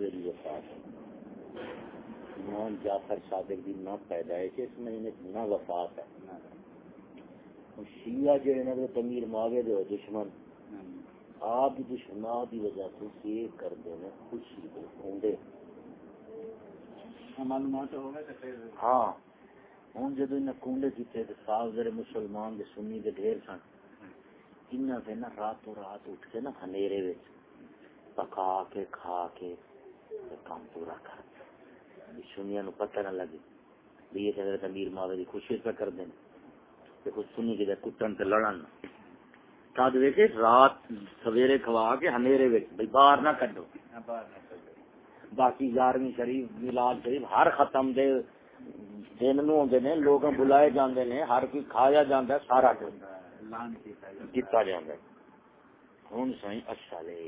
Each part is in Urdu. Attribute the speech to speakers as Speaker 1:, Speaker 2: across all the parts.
Speaker 1: وفات ہے۔ ایمان جعفر صادق دی نہ پیدائش اس مہینے نہ وفات ہے۔ شیعہ جو ہے نا تمیر ماوے دے دشمن۔ آپ دشمنا کی وجہ سے یہ خوشی دے ہونڈے
Speaker 2: معلومات
Speaker 1: ہاں ہوں جدو انہیں کنڈے کیتے تو صاف ذرے مسلمان دے سنی دے ڈھیر سن۔ انہاں سے نا راتوں رات اٹھ کے نا ہنیرے پکا کے کھا کے۔ کام پورا کر سنیا نو پتہ نہ لگے بھی یہ حضرت امیر ماوے دی خوشی پہ کر دیں سنی کے کٹن تے لڑن رات سویرے کھوا کے ہنیرے وچ بھئی باہر نہ کڈو باقی یارویں شریف میلاد شریف ہر ختم دے دن نو ہوندے نے لوگ بلائے جاندے نے ہر کوئی کھایا جاندا سارا کچھ کیتا جاندا ہن سائیں اچھا لے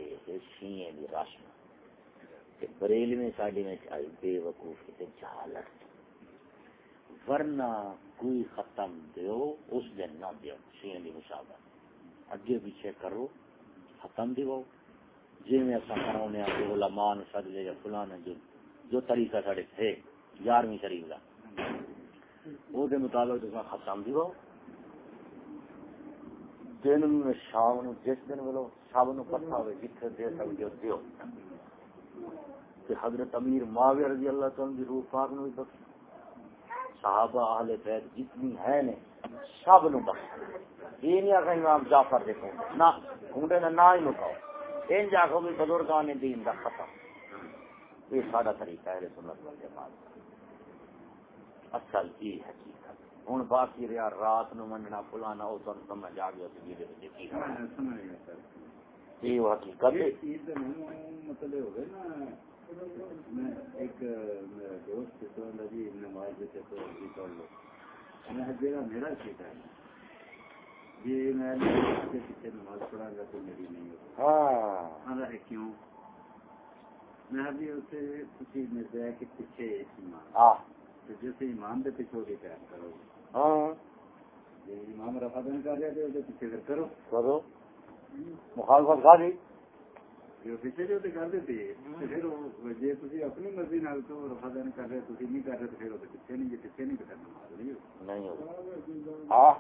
Speaker 1: دی رسم تے بریلی میں ساڈی میں آئی بے وقوف تے جہالت ورنہ کوئی ختم دیو، اس دن نہ دیو شیئیں دی مشابہ۔ اگے پیچھے کرو، ختم دیو۔ جی میں اصا کراؤنے آتے علماء نے سد لے یا فلانا جو جو طریقہ سارے تھے، یارویں شریف کا وہ دے مطابق تو ختم دیو۔ دن میں شام جس دن بولو سب نو پتہ ہوئے جتنے دے سکتے ہو دیو۔ کہ حضرت امیر معاویہ رضی اللہ تعالیٰ دی روح پاک نو بخش صحابہ اہل بیت جتنی ہے نے سب نو بخش یہ نہیں آخر امام جعفر دیکھو نہ ہونڈے نے نہ ہی مکاؤ ان جاکو بھی بزرگان دین دا ختم یہ سارا طریقہ ہے سنت وال جماعت اصل یہ حقیقت۔ ہوں باقی رہا رات نو مننا فلانا وہ تم سمجھ آ گیا یہ وہ حقیقت ہے
Speaker 2: مطلب ہو گئے نا میں ایک میرا دوست لو میرا ہے یہ میں پیچھے نماز پڑھا گا تو میری نہیں ہوگا کیوں میں ابھی اسے میں سے کہ پیچھے ایمان تو جیسے ایمان دے پیچھے ہوگی کرو
Speaker 1: ہاں
Speaker 2: امام رفا دن کر رہے تھے پیچھے کر کرو
Speaker 1: کرو مخالفت
Speaker 2: پھر جی تھی اپنی مرضی نال تو رفا دن کر رہے تھی نہیں کر رہے تو پھر وہ پیچھے نہیں پیچھے نہیں کرنا نماز نہیں
Speaker 1: نہیں ہوگا ہاں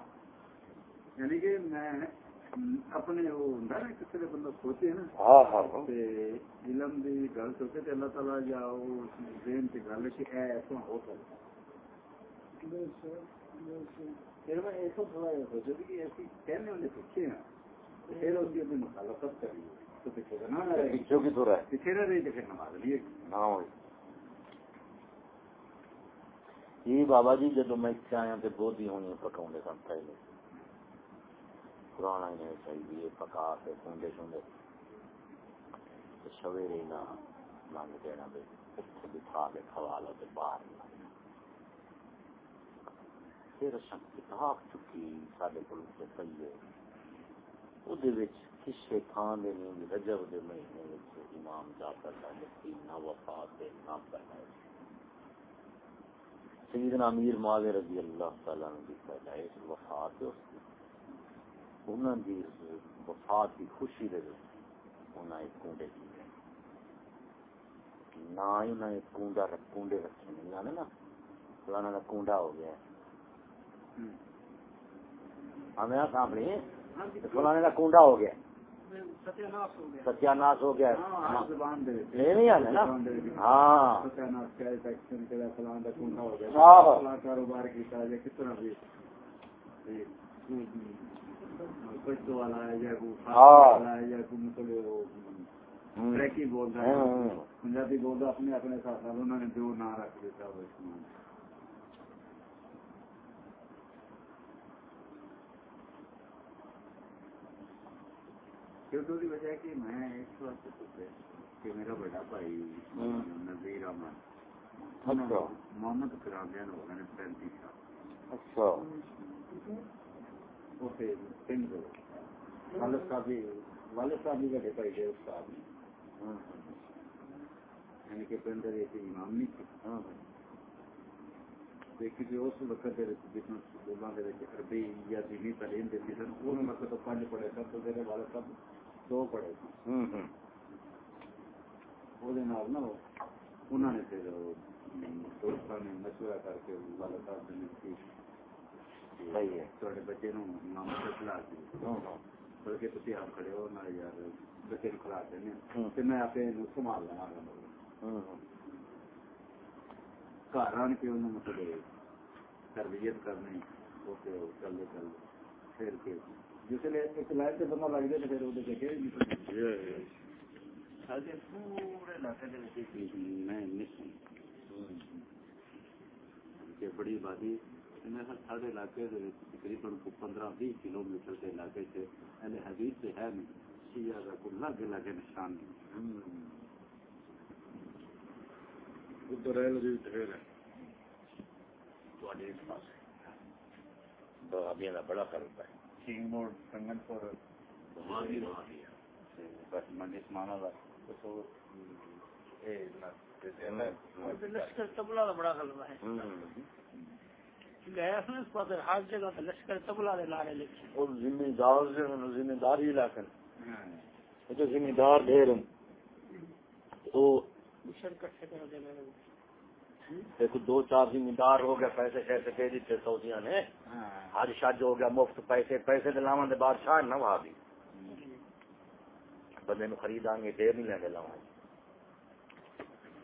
Speaker 2: یعنی کہ میں اپنے وہ ہوں نا کسی نے بندہ سوچے نا
Speaker 1: ہاں ہاں
Speaker 2: علم گل سوچے اللہ تعالیٰ یا وہ ذہن سے گل کہ اے ایسا ہو سکتا پھر میں ایسا تھوڑا یہ سوچا کہ ایسی کہنے والے پیچھے ہیں تو پھر اس کی اپنی مخالفت کری تو پیچھے کا نہ رہے
Speaker 1: پیچھے کی تو رہے
Speaker 2: پیچھے نہ رہی تو پھر نماز لیے
Speaker 1: نہ ہوئی یہ بابا جی جدو میں اتنے آیا تو بہت ہی ہونی پکاؤں سن پہلے پرانا ہی چاہیے پکا کے سوندے سویرے نہ لنگ دینا بے اتنے بٹھا کے کھوا لو تو باہر نہ پھر کتاب چکی سارے کو وہ کسے تھان دے نہیں رجب دے مہینے امام جعفر صاحب نہ وفات دے نہ کرنا سیدنا امیر معاویہ رضی اللہ تعالیٰ نے بھی پیدائش وفات اس کی۔ انہوں دی وفات کی خوشی دے انہوں ایک کنڈے کی۔ نہ ہی انہوں نے کنڈا کنڈے رکھے نہیں نا فلانا کا کنڈا ہو گیا۔ ہمیں سامنے فلانے کا کنڈا ہو گیا۔ ستیاناش ہو گیا۔ نہیں آنے نا؟ ہاں۔
Speaker 2: کاروبار پنجابی بول رہا اپنے اپنے ساتھ انہوں نے جو نہ رکھ دیتا کیونکہ وجہ کہ میں اس کہ میرا بڑا بھائی نظیر احمد محمد ہو گئے پینتیس سال۔
Speaker 1: اچھا۔
Speaker 2: والد صاحب بھی والد صاحب بھی بڑے بھائی تھے استاد یعنی کہ پنڈ ایک امام نہیں تھے کیونکہ اس وقت جتنا سکولوں کے عربی یا دینی تعلیم دیتی سن وقت پڑھے سن تو میرے والد صاحب دو پڑھے وہ نا انہوں نے پھر دوستوں نے مشورہ کر کے والا صاحب نے کی
Speaker 1: صحیح ہے۔
Speaker 2: تھوڑے بچے نو کھلا دی
Speaker 1: ہاں ہاں۔
Speaker 2: بلکہ تسی آپ کھڑے ہو نا یار بچے نو کھلا دینے۔
Speaker 1: ہوں۔
Speaker 2: تے میں آپ نو سنبھال لواں گا
Speaker 1: ہوں ہوں
Speaker 2: گھر آن کے انہوں مطلب تربیت کرنی وہ چلے چل پھر کے جس لیے ایک لائن سے بندہ لگ جائے پھر وہ دیکھے سارے پورے علاقے دے وچ ایک میں مسوں کہ بڑی آبادی سارے علاقے تقریباً پندرہ بیس کلو میٹر کے علاقے سے اہل حدیث سے ہے۔ نہیں شیعہ کا نشان۔ نہیں
Speaker 3: ادھر ڈھیر ہے۔
Speaker 1: پاس بڑا فرق ہے۔
Speaker 2: موڑ کنگن پور بس منڈی سمانا دا
Speaker 4: لشکر تبلا کا بڑا غلبہ ہے
Speaker 1: ہوں
Speaker 4: گیا اس نے اس پاس ہر جگہ پہ لشکر تبلا دے نعرے لکھے
Speaker 1: اور ذمہ دار ذمہ داری علاقہ ذمہ دار ڈھیر ہیں تو
Speaker 4: مشر کٹھے کر دے میں
Speaker 1: ایک دو چار ذمہ دار ہو گیا پیسے کیسے دے دیتے سعودیہ نے حج شج ہو گیا مفت پیسے پیسے دلاوا دے بادشاہ نہ وہاں بھی بندے نو خریداں گے دیر نہیں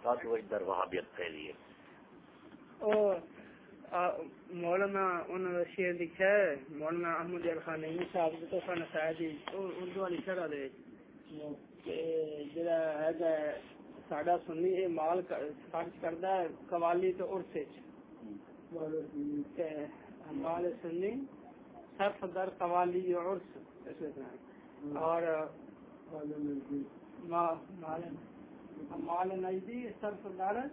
Speaker 1: تاکہ وہ ادھر وہابیت پھیلی ہے۔
Speaker 4: اور مولانا انہوں نے شیر لکھا ہے مولانا احمد صاحب تو اردو والی شرح دے۔ کہ جڑا ہے ساڈا سنی ہے مال خرچ کردا ہے قوالی تو عرس وچ مال سنی صرف در قوالی و اور مال مال نجدی صرف در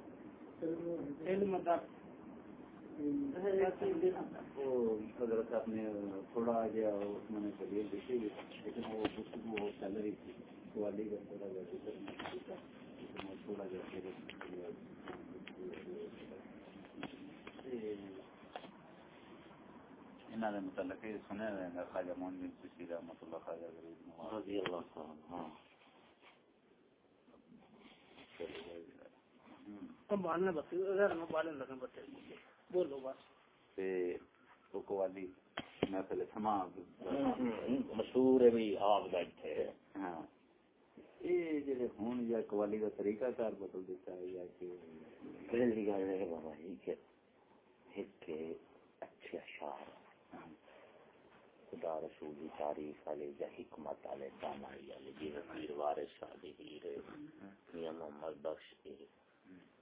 Speaker 4: علم در۔
Speaker 2: حضرت صاحب نے تھوڑا جہا اس میں نے طبیعت دیکھی لیکن وہ گفتگو وہ چل رہی تھی۔ قوالی کا تھوڑا جہا ذکر نہیں کیا لیکن تھوڑا جہا نے متعلق یہ سنے ہوئے ہیں خواجہ مون بن سشی رحمۃ اللہ خواجہ غریب نواز.
Speaker 1: رضی اللہ تعالیٰ ہاں.
Speaker 4: بس اگر لگن بولو بس
Speaker 2: تے سما
Speaker 1: مشہور ہے بھی آپ بیٹھے۔
Speaker 2: ہاں۔ یہ جڑے ہون یا قوالی کا طریقہ کار بدل دیتا ہے یا کہ
Speaker 1: پہلی گل ہے بابا جی کہ ایک اچھے اشعار خدا رسول کی تعریف والے یا حکمت والے دانائی والے جی پیر وارث والے ہیر میاں محمد بخش کے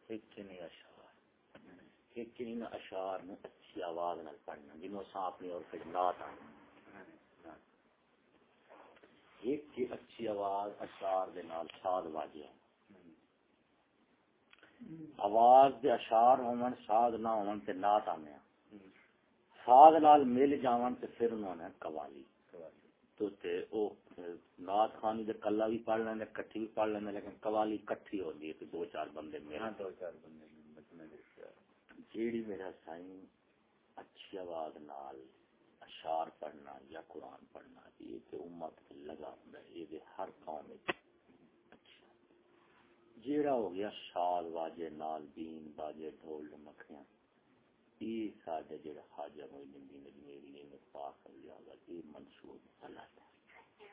Speaker 1: ایک نہیں اشعار۔ ایک نہیں اشعار نو اچھی آواز نال پڑھنا جنوں سا اپنی اور پھر نات آنا۔ ایک کی اچھی آواز اشعار دے نال ساز واجیا آواز دے اشعار ہون ساز نہ ہون تے نات آنے ہاں۔ ساز نال مل جاون تے پھر انہوں نے قوالی تو تے او نات خانی دے کلا بھی پڑھ لیندے کٹھی بھی پڑھ لیندے لیکن قوالی کٹھی ہوندی ہے تے دو چار بندے میرا
Speaker 2: دو چار بندے
Speaker 1: جیڑی میرا سائیں اچھی آواز نال اشعار پڑھنا یا قرآن پڑھنا یہ تے امت لگا ہوندا ہے یہ تے ہر قوم وچ جیڑا ہو گیا شال واجے نال بین باجے ڈھول ڈمکیاں یہ ساڈے جڑا خواجہ معین الدین اجمیری نے پاک اللہ کا یہ منصوب غلط ہے۔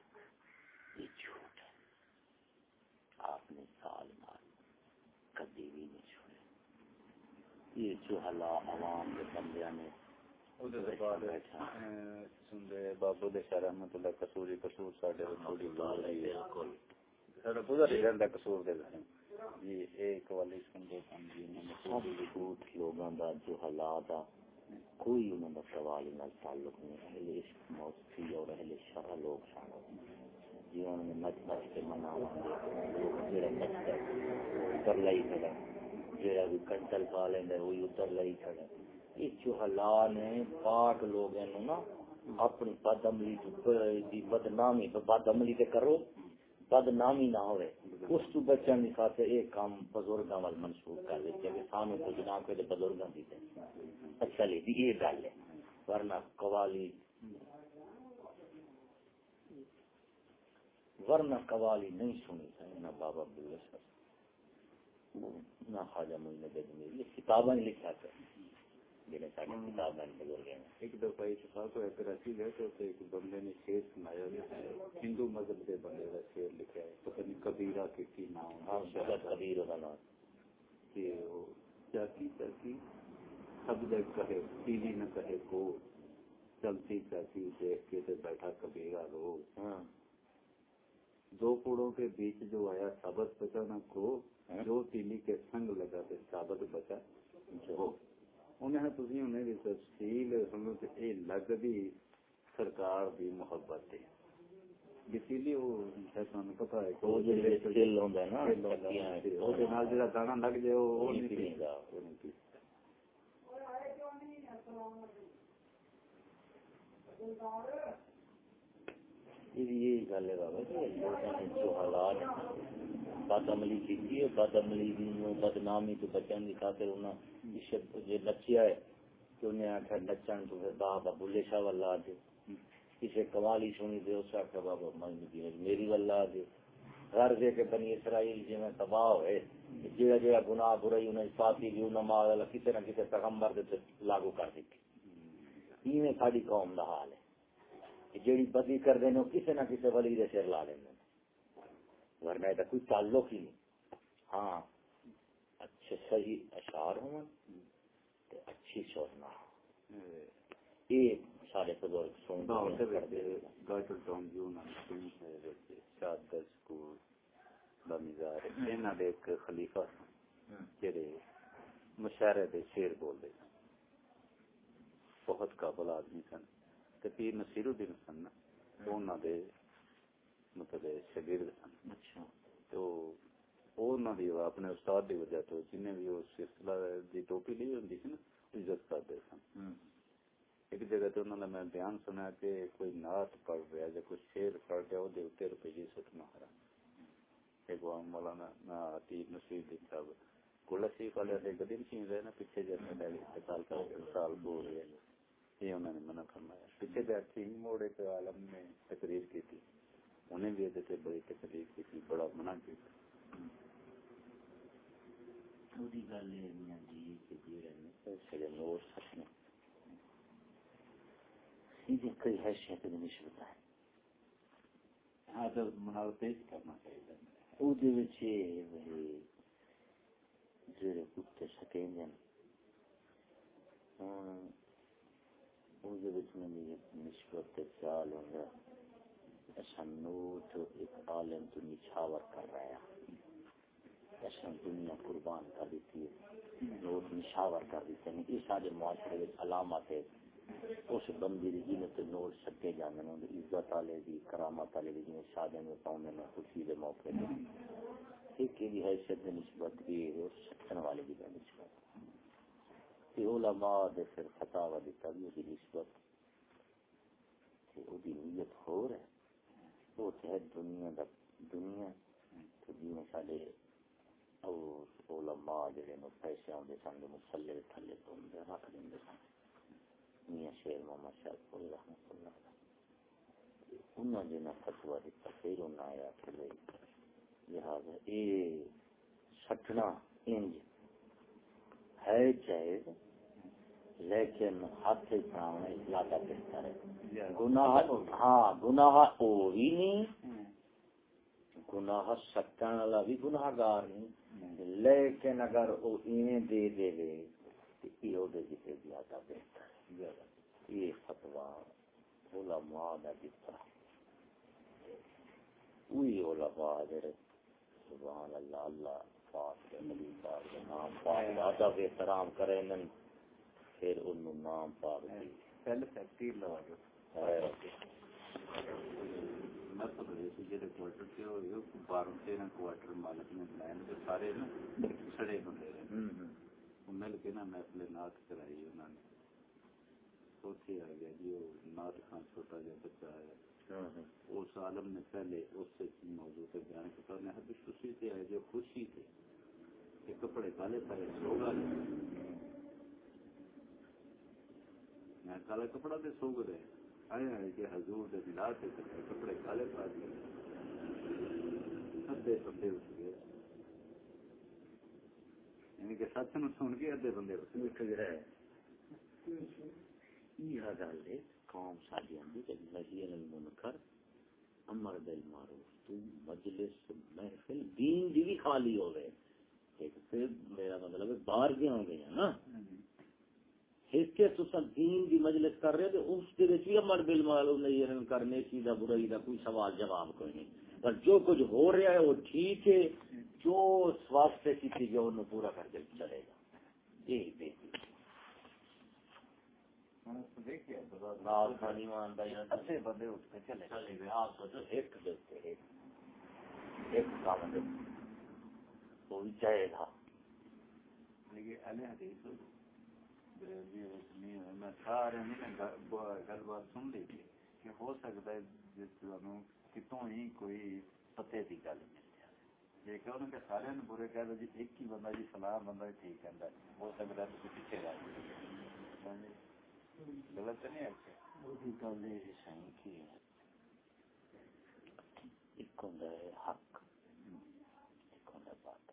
Speaker 1: یہ جھوٹ ہے۔ آپ نے سال مار کبھی بھی نہیں چھوڑے۔ یہ چوہلا عوام کے بندیاں نے بیٹھا
Speaker 2: سنتے بابو رحمت اللہ ساڈے تھوڑی
Speaker 1: بالکل۔
Speaker 2: ساڈا دے وچ جی ایک والی سن جی
Speaker 1: سب جھوٹ لوگوں کا جو حالات آ کوئی انہوں کا سوال نال تعلق نہیں، اہل عشق موت اور اہل شرح لوگ سن جنہوں نے نچ نچ کے منا جڑا نچتا اتر لائی کھڑا جڑا بھی کنٹل پا لینا وہی اتر لائی کھڑا یہ جو حالات نے پاک لوگوں نے نا اپنی بد عملی بدنامی بد عملی کرو، بدنامی نہ ہوئے۔ اس تو بچن خاطر ایک کام بزرگاں وال منسوخ کر دیتے کہ سانو تو جناب کے بزرگاں دی اچھا لی دی، یہ گل ہے۔ ورنہ قوالی ورنہ قوالی نہیں سنی تھا۔ نہ بابا عبداللہ نہ خواجہ معین بید یہ کتابیں لکھا کر جنہیں ساری کتابیں بزرگ ہیں۔
Speaker 2: ایک دفعہ اتفاق ہوا کراچی گئے تو ایک بندے نے شیر سنایا۔ ہندو مذہب کے بندے کا شیر لکھا ہے۔ پتہ نہیں کبیرہ کے کی نام
Speaker 1: ہاں کبیر ہوگا نا
Speaker 2: کہ وہ چاکی چاکی سب جگ کہے پیلی نہ کہے کو چلتی چاکی دیکھ کے بیٹھا کبیرہ رو۔
Speaker 1: ہاں۔
Speaker 2: دو کوڑوں کے بیچ جو آیا ثابت بچا نہ کو جو تیلی کے سنگ لگا تے ثابت بچا جو۔ انہیں تسی انہیں دی تفصیل سنو تے اے لگ دی سرکار دی محبت ہے اسی لیے وہ کو پتہ ہے کہ
Speaker 1: وہ جڑے دل ہوندا ہے نا
Speaker 2: وہ دے نال جڑا دانا لگ جائے وہ وہ
Speaker 1: نہیں
Speaker 2: نہیں
Speaker 1: پیندا۔
Speaker 2: وہ نہیں پیندہ۔
Speaker 1: یہ یہی گل ہے بابا جی، جو حالات بد عملی کی بد عملی بدنامی تو بچن کی خاطر انہیں ہے انہیں آخیا نچن تو پھر بابا بلے شاہ والا دے کسی قوالی سنی دے، اس آخیا بابا میری والا دے گھر دے کے بنی اسرائیل جی میں تباہ ہوئے جہاں جہاں گناہ برائی انہیں پاتی بھی انہیں ماں کسی نہ کسی پیغمبر دے لاگو کر دیتی ایویں ساری قوم کا حال ہے۔ جیڑی بدی کر وہ کسی نہ کسی ولی دے سر لا لیں ورنہ یہ کوئی تعلق ہی نہیں۔ ہاں اچھے صحیح اشعار ہوں تے اچھی سوچنا یہ سارے بزرگ سن
Speaker 2: باہر کرتے گاٹل ٹاؤن جو نا سن ہے وچ شادر سکول دا مزار انہاں دے ایک خلیفہ سن جڑے مشاعرے دے شعر بولدے سن بہت قابل آدمی سن۔ پیر نصیر الدین سن انہاں دی اپنے استاد دی وجہ تو جنہیں بھی اس سلسلہ دی ٹوپی لی ہوندی سی نا عزت کرتے سن ایک جگہ تو انہوں نے میں بیان سنا کہ کوئی نعت پڑھ رہا یا کوئی شعر پڑھ رہا وہ روپے جی سٹنا ہرا ایک مولانا صاحب شیخ والے دے قدیم سی رہے نا پیچھے جیسے انتقال کر سال بول رہے یہ انہوں نے منع فرمایا۔ پیچھے جا تھینگ موڑ ایک عالم نے تقریر کی تھی۔ انہیں بھی یہ بڑی تقریر کی تھی بڑا منع کی تھی
Speaker 1: وہی گل ہے میاں جی کہ جیڑے نے سیدھے کئی حیثیت ہے
Speaker 2: کرنا چاہیے۔
Speaker 1: او دے وچ یہ وہی جڑے کتے سکیں جن ہن او دے وچ میں یہ نسبت تے خیال ہوندا ایسا نوٹ ایک عالم تو نچھاور کر رہا ہے۔ دنیا قربان کر دیتی ہے۔ نوٹ نشاور کر دیتے ہیں۔ یہ سارے معاشرے علامت ہے۔ اس بندی دی جنہیں تے نوٹ سکے جانے ہیں۔ عزت والے دی، کرامت والے دی، جنہیں شادی میں پاؤں میں خوشی دے موقع دے ایک یہ حیثیت نسبت بھی ہے اور سکن والے دی بھی نسبت کہ علماء دے پھر فتاوہ دی تبھی دی نسبت۔ کہ وہ دی نیت ہو رہا ہے وہ ہے دنیا دا دنیا۔ تو جنہیں سارے اور علماء جڑے نو پیسے آدھے سن دے مسلے تھلے تو اندر رکھ دیں سن۔ میاں شیر محمد شاہ پوری رحمت اللہ علیہ۔ انہوں نے نہ فتوا دیتا پھر انہوں آیا کہ بھائی لہٰذا یہ سٹنا انج ہے جائز لیکن ہاتھ پڑھانا زیادہ بہتر ہے۔ گناہ ہاں گناہ بھی نہیں۔ گناہ سکن والا بھی گناہ گار نہیں لیکن اگر وہ ایویں دے دے وے یہ وہ دے زیادہ بہتر ہے۔ یہ فتوا علماء دا دیتا وہی علماء سبحان اللہ اللہ پاک دے نبی پاک دے نام پاک دا ادب احترام کرے نن پھر انہوں نام پاک دی۔
Speaker 2: پہلے فیکٹری لوا دو مطلب یہ سی جڑے کوارٹر تے ہوئے وہ باروں تیرہ کوارٹر مالک نے بنائے نے سارے نا سڑے ہوندے رہے۔ وہ مل کے نا محفل نعت کرائی انہوں نے۔ اوتھے آ گیا جی وہ نعت خان چھوٹا جا بچہ آیا اس عالم نے پہلے اس سے موضوع پہ بیان کیا نے حدیث خوشی سے آئے جو خوشی تھے کہ کپڑے کالے سوگا میں کالا کپڑا دے سوگ رہے آئے آئے کہ حضور دے ملا کے کپڑے کالے پا دیے ادھے ادھے اٹھ گئے۔ یعنی کہ سچ نو سن کے ادھے بندے
Speaker 1: اٹھ گئے۔ یہ گل ہے، قوم ساری کہ نہی المنکر امر بالمعروف تو مجلس، محفل، دین دی بھی خالی ہو گئے ایک تے میرا مطلب ہے، باہر گیا ہو گئے نا؟ تو سب دین دی مجلس کر رہے تھے اس کے وچ امر بالمعروف نہیں عن کرنے کی دا برائی دا کوئی سوال جواب کوئی نہیں۔ پر جو کچھ ہو رہا ہے وہ ٹھیک ہے جو واسطے کی چیز ہے انہوں پورا کر کے چلے گا۔ بہتر
Speaker 2: دیکھیے بندے اٹھ کے چلے۔
Speaker 1: چلے گئے آپ سوچو ایک دیتے ایک۔ ایک کام دے وہ بھی چاہے گا۔
Speaker 2: لیکن جی، سارے گل بات سن لی کہ ہو سکتا ہے جس تمہیں کتوں ہی کوئی پتے کی گل مل جائے کہ انہوں نے سارے نے برے کہہ دو جی ایک ہی بندہ جی فلاں بندہ ہی ٹھیک ہے ہو سکتا ہے تو پیچھے رہ غلط نہیں ہے
Speaker 1: وہی گل یہ صحیح کی ایک ہوں حق ایک ہوں بات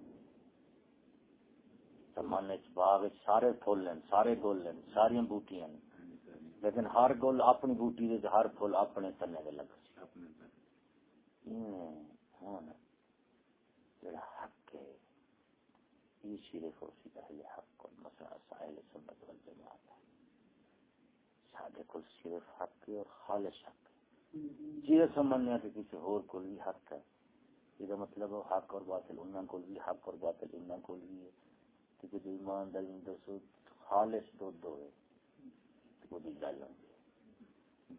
Speaker 1: چ باغ سارے پھول ہیں سارے گل ہیں ساری بوٹیاں لیکن ہر گل اپنی بوٹی دے ہر پھول اپنے تنے دے لگ جڑا حق ہے یہ صرف اسی اہل حق اور مسئلہ ساحل سنت والجماعت ہے۔ سارے کو صرف حق ہے اور خالص حق ہے۔ جی سمجھنے کہ کسی اور کو بھی حق ہے یہ مطلب حق اور باطل انہوں کو بھی حق اور باطل انہوں کو بھی ہے۔ خالص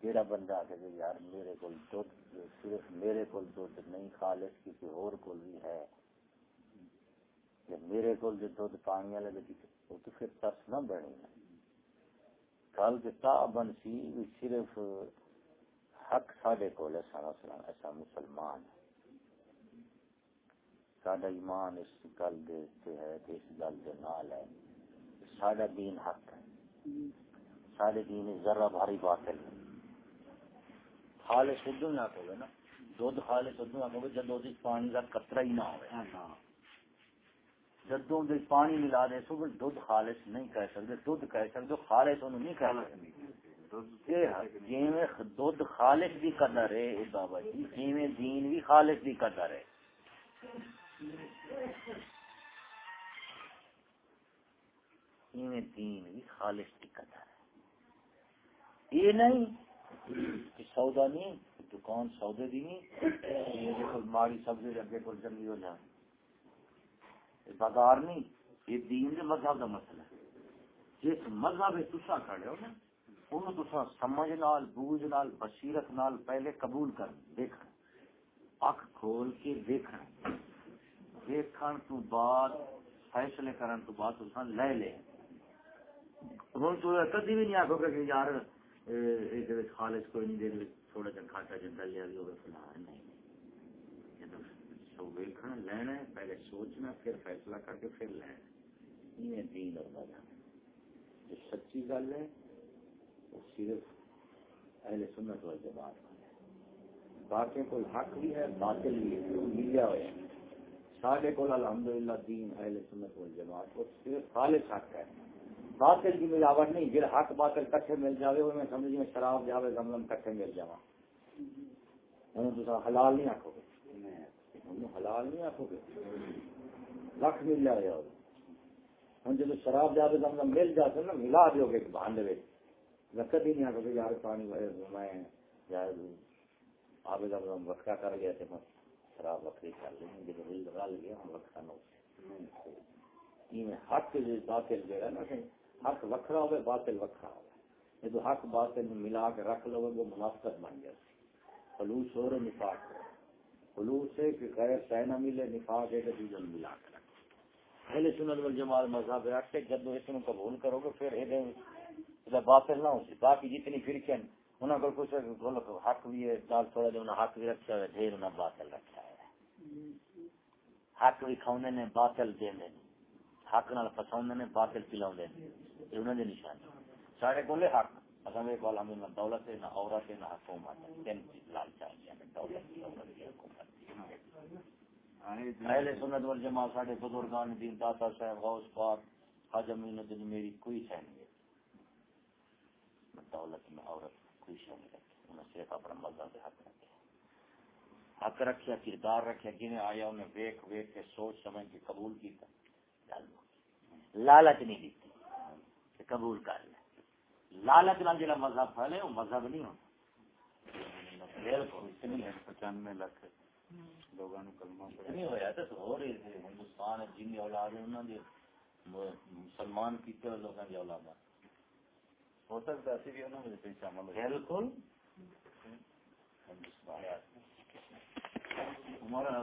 Speaker 1: جیڑا بندہ آ یار میرے کو دودھ صرف میرے کو دودھ نہیں، خالص کسی اور کو بھی ہے۔ میرے کو دھد پانی والے وہ تو پھر تس نہ بنی کل تا بن سی صرف حق سڈے کو ایسا مسلمان سڈا ایمان اس گل ہے اس گل کے نال ہے۔ سڈا دین حق ہے۔ سارے دین ذرا بھاری باطل ہے۔ خالص ادو نہ کہو نا۔ دھد خالص ادو نہ کہو جب پانی کا قطرہ ہی نہ ہو جدوں دے پانی ملا دے سو دودھ خالص نہیں کہہ سکتے دودھ کہہ سکتے خالص انہوں نہیں کہہ سکتے جیویں دودھ خالص بھی قدر ہے بابا جی جیویں دین بھی خالص بھی قدر ہے۔ دین بھی خالص بھی قدر ہے۔ یہ نہیں کہ سودا نہیں، دکان سودے دی نہیں۔ یہ دیکھو، ماڑی سبزی اگے کو چنگی ہو جائے۔ بازار نہیں، یہ دین دے مذہب دا مسئلہ ہے۔ جس مذہب تسا کھڑے ہو نا، انہوں تسا سمجھ نال، بوجھ نال، بصیرت نال پہلے قبول کر دیکھ اکھ کھول کے دیکھنا۔ دیکھن تو بعد، فیصلے کرن تو بعد تسا لے لے۔ ہوں تو کدی بھی نہیں آخو کہ یار یہ خالص کوئی نہیں دے دے تھوڑا جا کھاٹا جنگل لیا بھی ہوگا، فلاں، نہیں تو ویکھنا لینا ہے پہلے سوچنا، پھر فیصلہ کر کے پھر لینا۔ یہ دین اور مذہب جو سچی گل ہے، وہ صرف اہل سنت وال جماعت باقی کوئی حق بھی ہے، باطل بھی ہے ملیا ہوا ہے۔ سارے کو الحمدللہ دین، اہل سنت وال جماعت کو صرف خالص حق ہے۔ باطل کی ملاوٹ نہیں جہاں حق باطل کٹھے مل جاوے، وہ میں سمجھ میں شراب جاوے گملم کٹھے مل جاوا حلال نہیں آخو گے۔ حلال نہیں آخو گے۔ لکھ مل جائے اور۔ ہوں جب شراب جاوے گملم مل جاتے نا ملا دو گے بھانڈ رکت ہی نہیں آخو گے، یار پانی میں آبے گملم وکرا کر گیا تھے۔ شراب وکری کر لیں جب رل رل گیا ہم وکرا نہ حق باطل جو ہے نا، حق وکھرا ہوئے، باطل وکھرا ہوئے۔ یہ تو حق باطل ملا کے رکھ لو، وہ منافقت بن جاتی خلوص ہو رہے، نفاق ہو خلوص ہے کہ غیر شہ ملے، نفاق ہے کہ دوسرے ملا کے رکھو اہل سنت والجماعت مذہب رکھ کے جب اس کو قبول کرو گے، پھر یہ باطل نہ ہو سی باقی جتنی فرقے ہیں انہوں کو کچھ حق بھی ہے، دال تھوڑا جو انہیں حق بھی رکھا ہے ڈھیر انہیں باطل رکھا ہے حق بھی کھاؤنے نے، باطل دینے حق نال فساؤنے نے، باطل پلاؤں نے۔ یہ انہوں نے نشان سارے کولے حق۔ اصل میں کال ہمیں نہ دولت ہے، نہ عورت ہے، نہ حکومت ہے۔ تین لال چاہیے دولت کی عورت کی حکومت کی اہل سنت والجماعت ساڈے بزرگان، دین داتا صاحب، غوث پاک حج امین الدین میری کوئی شے نہیں۔ دولت میں عورت۔ شے نہیں رکھی انہیں صرف اپنا مذہب حق رکھے حق رکھیا کردار رکھیا جنہیں آیا انہیں ویک ویک کے سوچ سمجھ کے قبول کیتا۔ لالچ نہیں دیتی قبول کر لے۔ لالچ نال جڑا مذہب پھیلے وہ مذہب نہیں ہوتا
Speaker 3: پچانوے لاکھ لوگوں کلمہ
Speaker 1: نہیں ہوا تو ہو رہی تھی ہندوستان جن اولاد مسلمان کیتے لوگوں کی اولاد۔
Speaker 3: ہو سکتا ہے بھی انہوں نے پیچھے عمل
Speaker 1: بالکل۔ ہمارا